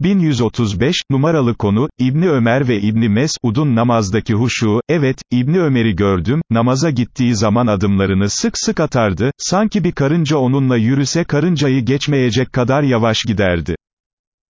1135, numaralı konu, İbni Ömer ve İbni Mes'ud'un namazdaki huşu, evet, İbni Ömer'i gördüm, namaza gittiği zaman adımlarını sık sık atardı, sanki bir karınca onunla yürüse karıncayı geçmeyecek kadar yavaş giderdi.